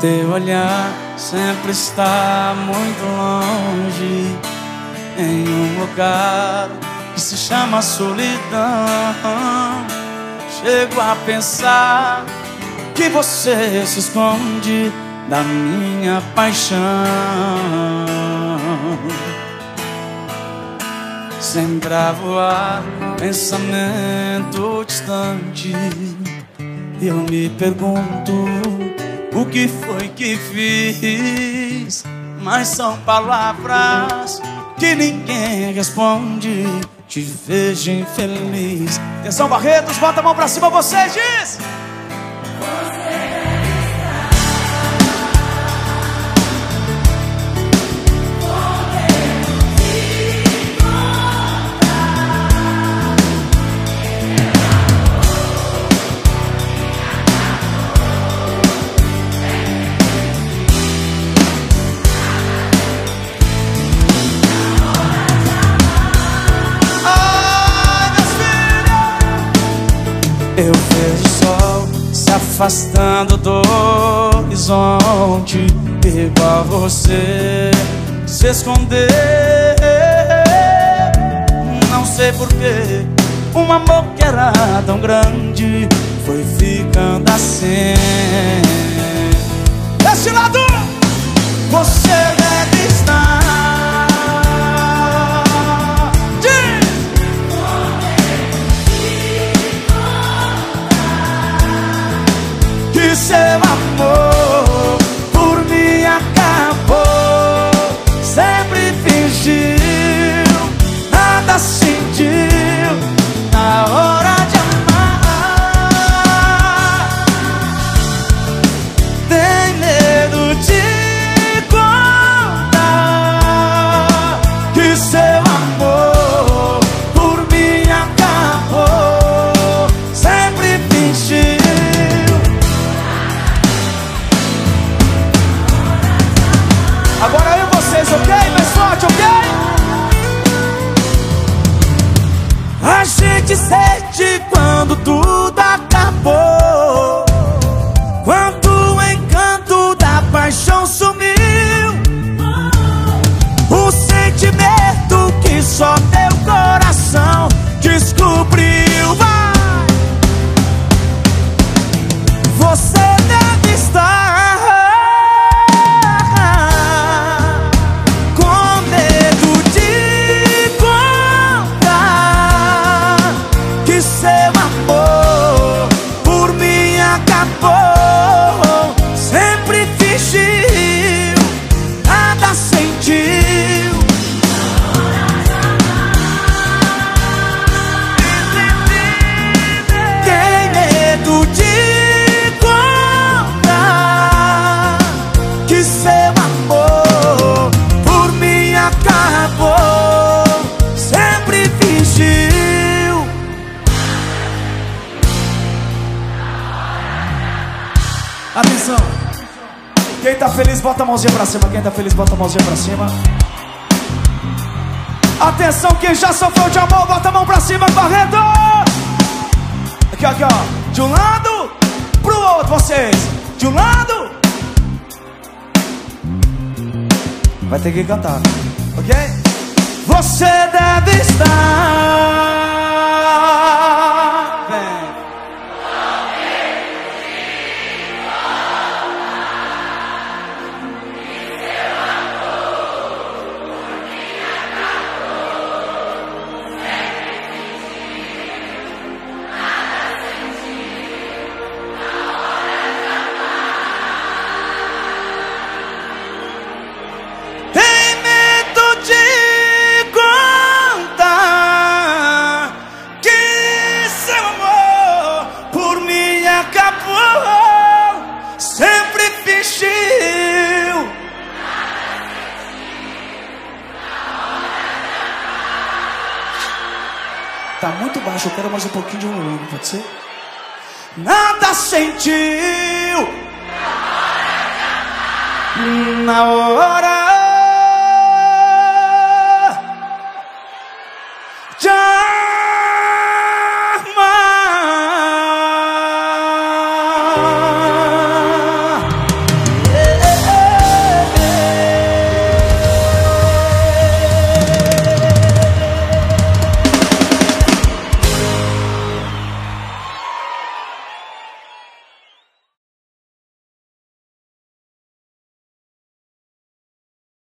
teu olhar sempre está muito longe. Em um lugar que se chama solidão. Chego a pensar que você se esconde da minha paixão. Sempre a voar, pensamento distante Eu me pergunto o que foi que fiz? Mas são palavras que ninguém responde. Te vejo infeliz. Atenção Barretos, bota a mão pra cima, você diz Eu vejo o sol se afastando do horizonte. Igual você se esconder. Não sei porquê Um amor que era tão grande Foi ficando assim. Desse lado Você Sente quando tudo acabou. Quando o encanto da paixão sumiu. O sentimento que só teu coração descobriu. Seu amor por mim acabou. Sempre fingiu, nada sentiu. Tem medo de contar que seu Atenção. Quem tá feliz, bota a mãozinha pra cima. Quem tá feliz, bota a mãozinha pra cima. Atenção, quem já sofreu de amor, bota a mão pra cima, Barreto! Aqui, aqui, ó. De um lado pro outro, vocês. De um lado. Vai ter que cantar, ok? Você deve estar. Tá muito baixo, eu quero mais um pouquinho de volume, pode ser? Nada sentiu na hora